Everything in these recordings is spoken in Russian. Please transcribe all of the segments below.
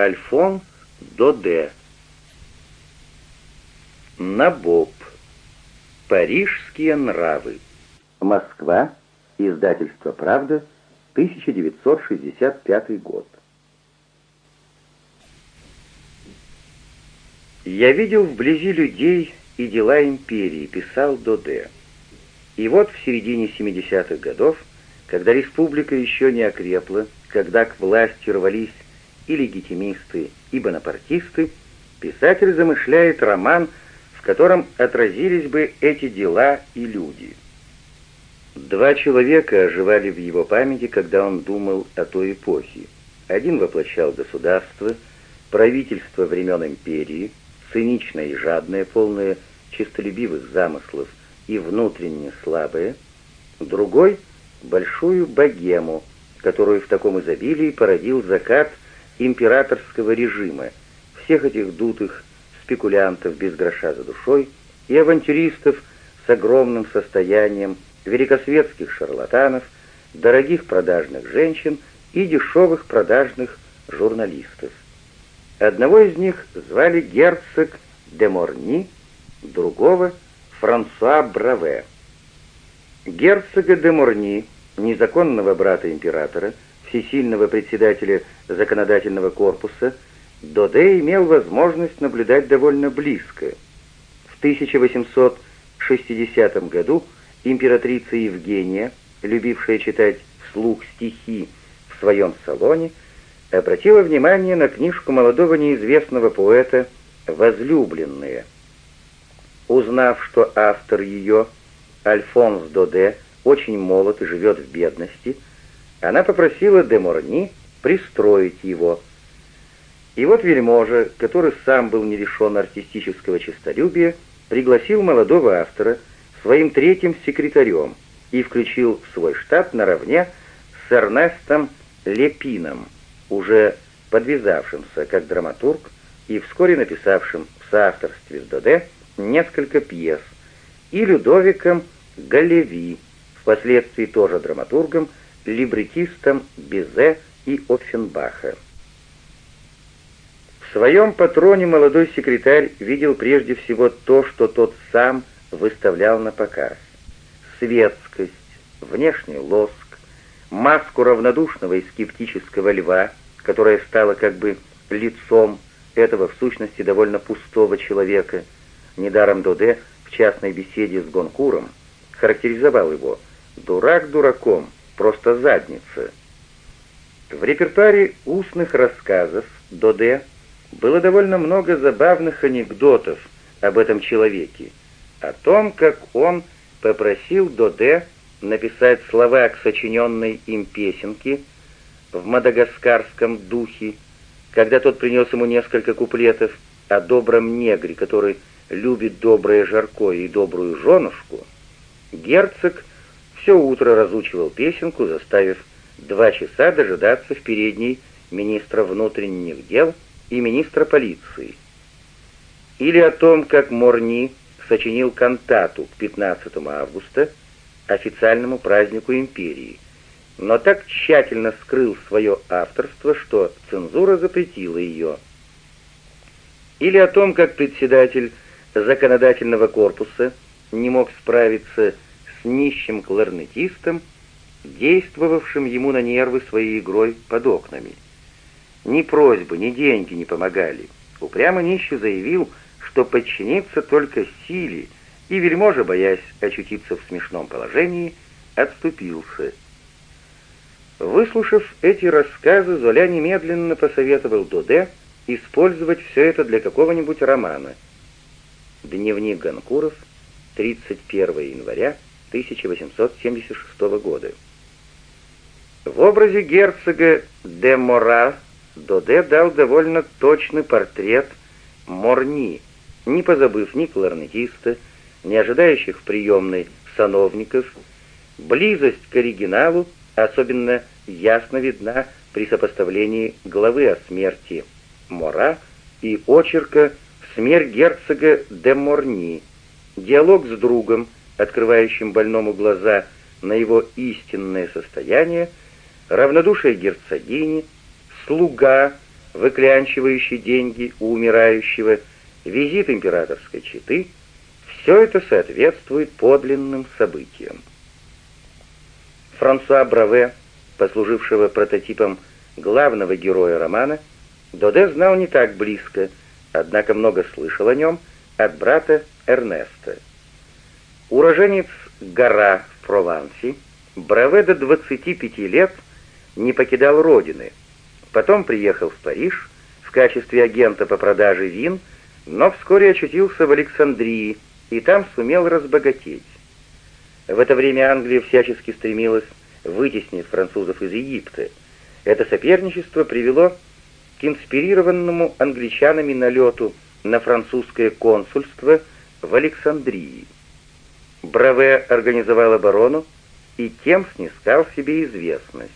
Альфон Доде. Набоб. Парижские нравы. Москва. Издательство «Правда», 1965 год. «Я видел вблизи людей и дела империи», — писал Доде. И вот в середине 70-х годов, когда республика еще не окрепла, когда к власти рвались и легитимисты, и бонапартисты, писатель замышляет роман, в котором отразились бы эти дела и люди. Два человека оживали в его памяти, когда он думал о той эпохе. Один воплощал государство, правительство времен империи, циничное и жадное, полное честолюбивых замыслов и внутренне слабое, другой — большую богему, которую в таком изобилии породил закат императорского режима, всех этих дутых спекулянтов без гроша за душой и авантюристов с огромным состоянием, великосветских шарлатанов, дорогих продажных женщин и дешевых продажных журналистов. Одного из них звали герцог де Морни, другого — Франсуа Браве. Герцога де Морни, незаконного брата императора, всесильного председателя законодательного корпуса, Доде имел возможность наблюдать довольно близко. В 1860 году императрица Евгения, любившая читать вслух стихи в своем салоне, обратила внимание на книжку молодого неизвестного поэта «Возлюбленные». Узнав, что автор ее, Альфонс Доде, очень молод и живет в бедности, она попросила де Морни пристроить его. И вот вельможа, который сам был не лишен артистического честолюбия, пригласил молодого автора своим третьим секретарем и включил в свой штат наравне с Эрнестом Лепином, уже подвязавшимся как драматург и вскоре написавшим в соавторстве с Доде несколько пьес, и Людовиком Галеви, впоследствии тоже драматургом, либретистом Бизе и Оффенбаха. В своем патроне молодой секретарь видел прежде всего то, что тот сам выставлял на показ. Светскость, внешний лоск, маску равнодушного и скептического льва, которая стала как бы лицом этого в сущности довольно пустого человека. Недаром Доде в частной беседе с Гонкуром характеризовал его «дурак дураком, просто задница». В репертуаре устных рассказов Доде было довольно много забавных анекдотов об этом человеке, о том, как он попросил Доде написать слова к сочиненной им песенке в мадагаскарском духе, когда тот принес ему несколько куплетов о добром негре, который любит доброе жаркое и добрую женушку, герцог все утро разучивал песенку, заставив два часа дожидаться в передней министра внутренних дел и министра полиции. Или о том, как Морни сочинил кантату к 15 августа, официальному празднику империи, но так тщательно скрыл свое авторство, что цензура запретила ее. Или о том, как председатель законодательного корпуса не мог справиться с нищим кларнетистом, действовавшим ему на нервы своей игрой под окнами. Ни просьбы, ни деньги не помогали. Упрямо нищий заявил, что подчинится только силе, и вельможа, боясь очутиться в смешном положении, отступился. Выслушав эти рассказы, Золя немедленно посоветовал Доде использовать все это для какого-нибудь романа. Дневник Ганкуров, 31 января 1876 года. В образе герцога де Мора Доде дал довольно точный портрет Морни, не позабыв ни кларнетиста, не ожидающих в приемной сановников, близость к оригиналу особенно ясно видна при сопоставлении главы о смерти Мора и очерка «Смерть герцога де Морни», диалог с другом, открывающим больному глаза на его истинное состояние, равнодушие герцогини, слуга, выклянчивающий деньги у умирающего, визит императорской четы — все это соответствует подлинным событиям. Франсуа Браве, послужившего прототипом главного героя романа, Доде знал не так близко, однако много слышал о нем от брата Эрнеста. Уроженец Гора в Провансе, Браве до 25 лет не покидал родины, потом приехал в Париж в качестве агента по продаже вин, но вскоре очутился в Александрии и там сумел разбогатеть. В это время Англия всячески стремилась вытеснить французов из Египта. Это соперничество привело к инспирированному англичанами налету на французское консульство в Александрии. Браве организовал оборону и тем снискал себе известность.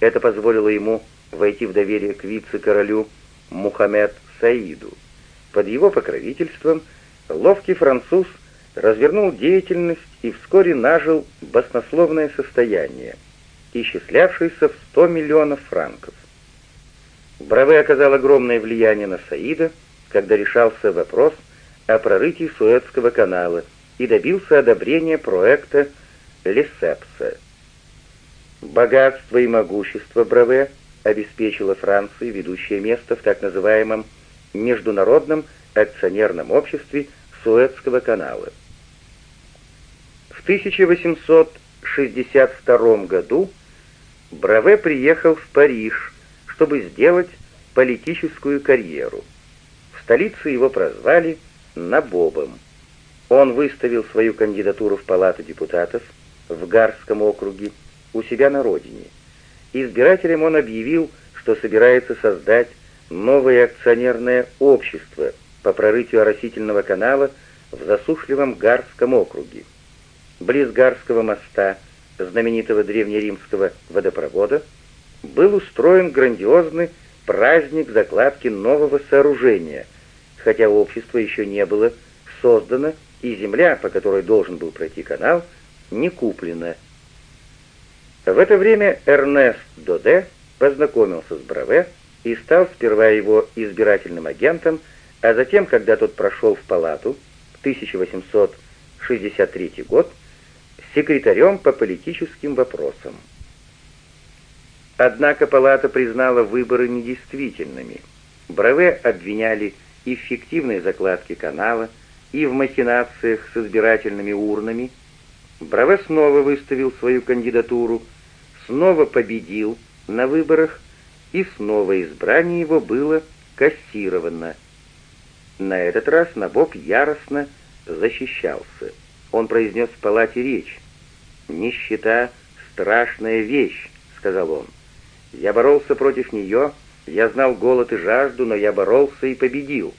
Это позволило ему войти в доверие к вице-королю Мухаммед Саиду. Под его покровительством ловкий француз развернул деятельность и вскоре нажил баснословное состояние, исчислявшееся в 100 миллионов франков. Браве оказал огромное влияние на Саида, когда решался вопрос о прорытии Суэцкого канала и добился одобрения проекта Лесепса. Богатство и могущество Браве обеспечило Франции ведущее место в так называемом Международном акционерном обществе Суэцкого канала. В 1862 году Браве приехал в Париж, чтобы сделать политическую карьеру. В столице его прозвали Набобом. Он выставил свою кандидатуру в Палату депутатов в Гарском округе у себя на родине. Избирателям он объявил, что собирается создать новое акционерное общество по прорытию оросительного канала в засушливом Гарском округе. Близ Гарского моста, знаменитого древнеримского водопровода, был устроен грандиозный праздник закладки нового сооружения, хотя общество еще не было создано, и земля, по которой должен был пройти канал, не куплена. В это время Эрнест Доде познакомился с Браве и стал сперва его избирательным агентом, а затем, когда тот прошел в палату в 1863 год, секретарем по политическим вопросам. Однако палата признала выборы недействительными. Браве обвиняли и в фиктивной закладке канала, и в махинациях с избирательными урнами. Браве снова выставил свою кандидатуру, снова победил на выборах, и снова избрание его было кассировано. На этот раз Набоб яростно защищался. Он произнес в палате речь. «Нищета — страшная вещь», — сказал он. Я боролся против нее, я знал голод и жажду, но я боролся и победил.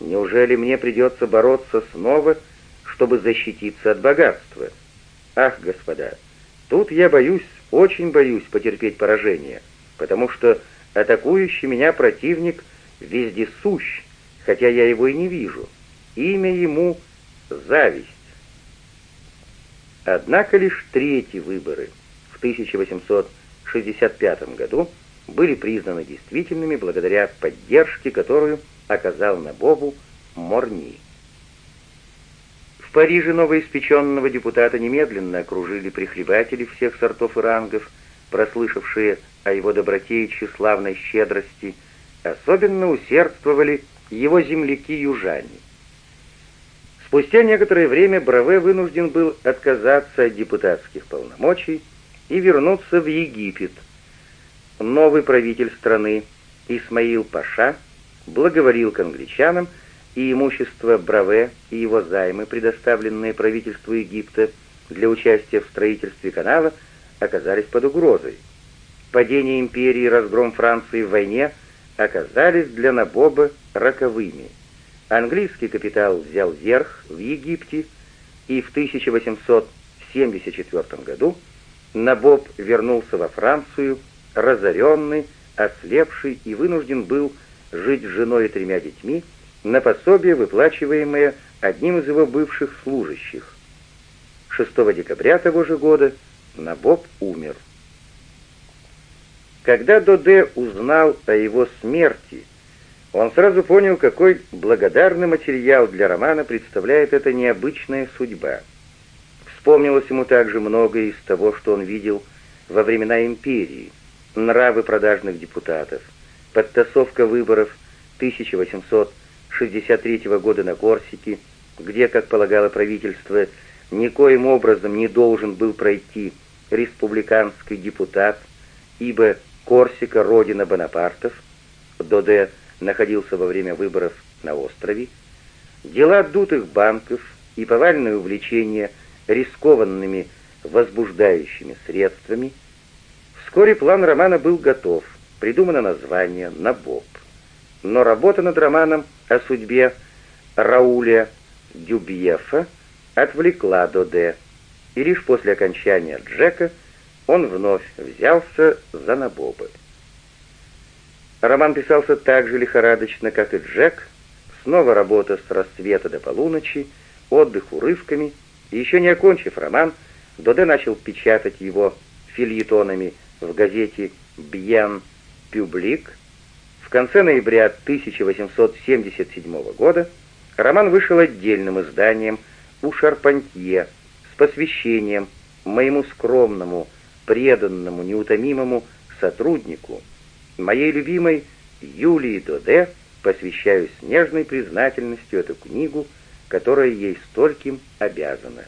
Неужели мне придется бороться снова, чтобы защититься от богатства? Ах, господа, тут я боюсь, очень боюсь потерпеть поражение, потому что атакующий меня противник везде сущ, хотя я его и не вижу. Имя ему — зависть. Однако лишь третьи выборы в 1800 1965 году были признаны действительными благодаря поддержке, которую оказал Набобу Морни. В Париже новоиспеченного депутата немедленно окружили прихлебатели всех сортов и рангов, прослышавшие о его доброте и тщеславной щедрости, особенно усердствовали его земляки-южане. Спустя некоторое время Браве вынужден был отказаться от депутатских полномочий и вернуться в Египет. Новый правитель страны, Исмаил Паша, благоволил к англичанам, и имущество Браве и его займы, предоставленные правительству Египта для участия в строительстве канала, оказались под угрозой. Падение империи и разгром Франции в войне оказались для Набоба роковыми. Английский капитал взял верх в Египте, и в 1874 году Набоб вернулся во Францию, разоренный, ослепший и вынужден был жить с женой и тремя детьми на пособие, выплачиваемое одним из его бывших служащих. 6 декабря того же года Набоб умер. Когда Доде узнал о его смерти, он сразу понял, какой благодарный материал для романа представляет эта необычная судьба. Вспомнилось ему также многое из того, что он видел во времена империи, нравы продажных депутатов, подтасовка выборов 1863 года на Корсике, где, как полагало правительство, никоим образом не должен был пройти республиканский депутат, ибо Корсика — родина Бонапартов, Доде находился во время выборов на острове, дела дутых банков и повальное увлечение рискованными возбуждающими средствами. Вскоре план романа был готов, придумано название «Набоб». Но работа над романом о судьбе Рауля Дюбьефа отвлекла Доде, и лишь после окончания Джека он вновь взялся за Набоба. Роман писался так же лихорадочно, как и Джек, снова работа с рассвета до полуночи, отдых урывками, и еще не окончив роман, Доде начал печатать его фильетонами в газете «Бьен Пюблик». В конце ноября 1877 года роман вышел отдельным изданием у Шарпантье с посвящением моему скромному, преданному, неутомимому сотруднику, моей любимой Юлии Доде, посвящаю с нежной признательностью эту книгу, которая ей стольким обязана.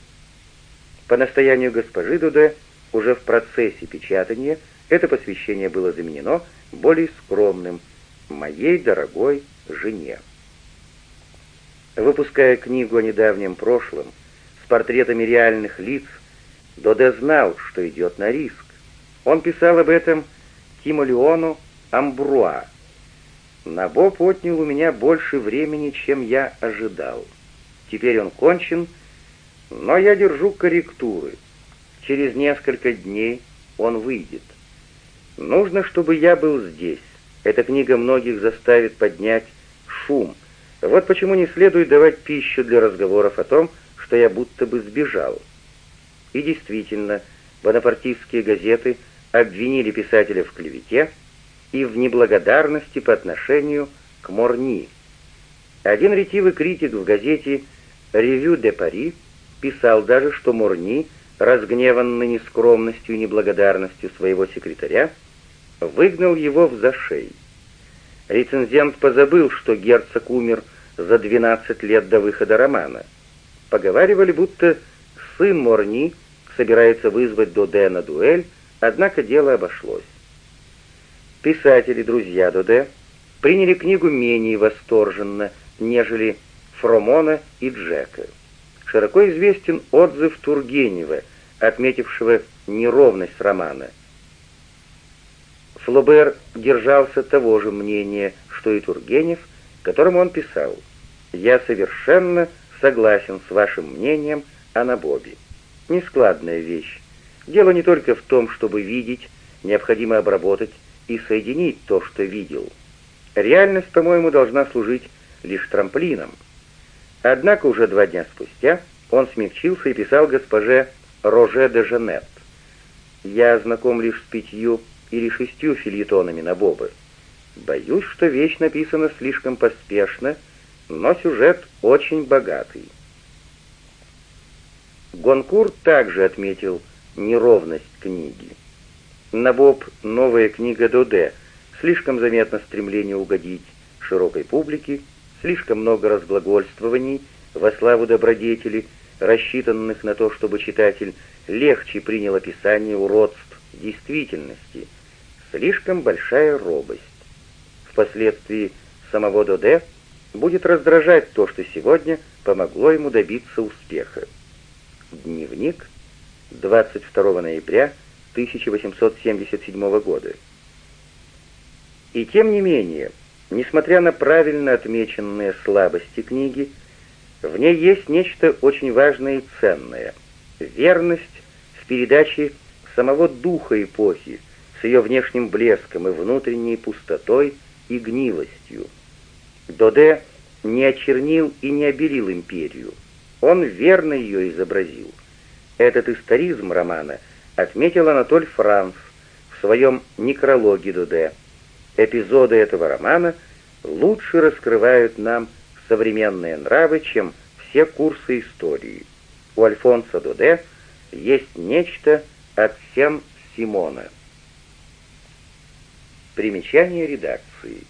По настоянию госпожи Доде уже в процессе печатания это посвящение было заменено более скромным «Моей дорогой жене». Выпуская книгу о недавнем прошлом с портретами реальных лиц, Доде знал, что идет на риск. Он писал об этом Тимолеону Амбруа. Набоб отнял у меня больше времени, чем я ожидал. Теперь он кончен, но я держу корректуры. Через несколько дней он выйдет. Нужно, чтобы я был здесь. Эта книга многих заставит поднять шум. Вот почему не следует давать пищу для разговоров о том, что я будто бы сбежал. И действительно, бонапартистские газеты обвинили писателя в клевете и в неблагодарности по отношению к Морни. Один ретивый критик в газете «Ревю де Пари» писал даже, что Морни, разгневанный нескромностью и неблагодарностью своего секретаря, выгнал его в зашей. Рецензент позабыл, что герцог умер за 12 лет до выхода романа. Поговаривали, будто сын Морни собирается вызвать Доде на дуэль, однако дело обошлось. Писатели, друзья Доде, приняли книгу менее восторженно, нежели Фромона и Джека. Широко известен отзыв Тургенева, отметившего неровность романа. Флобер держался того же мнения, что и Тургенев, которому он писал. «Я совершенно согласен с вашим мнением о Набобе. Нескладная вещь. Дело не только в том, чтобы видеть, необходимо обработать и соединить то, что видел. Реальность, по-моему, должна служить лишь трамплином. Однако уже два дня спустя он смягчился и писал госпоже Роже де Женет. «Я знаком лишь с пятью или шестью фильетонами на Бобы. Боюсь, что вещь написана слишком поспешно, но сюжет очень богатый». Гонкур также отметил неровность книги. Набоб «Новая книга Доде» слишком заметно стремление угодить широкой публике, слишком много разглагольствований во славу добродетели, рассчитанных на то, чтобы читатель легче принял описание уродств действительности, слишком большая робость. Впоследствии самого Доде будет раздражать то, что сегодня помогло ему добиться успеха. Дневник 22 ноября 1877 года. И тем не менее, несмотря на правильно отмеченные слабости книги, в ней есть нечто очень важное и ценное — верность в передаче самого духа эпохи с ее внешним блеском и внутренней пустотой и гнилостью. Доде не очернил и не обелил империю, он верно ее изобразил. Этот историзм романа — отметил Анатоль Франц в своем некрологе Дуде. Эпизоды этого романа лучше раскрывают нам современные нравы, чем все курсы истории. У Альфонса Дуде есть нечто от Сен-Симона. Примечание редакции.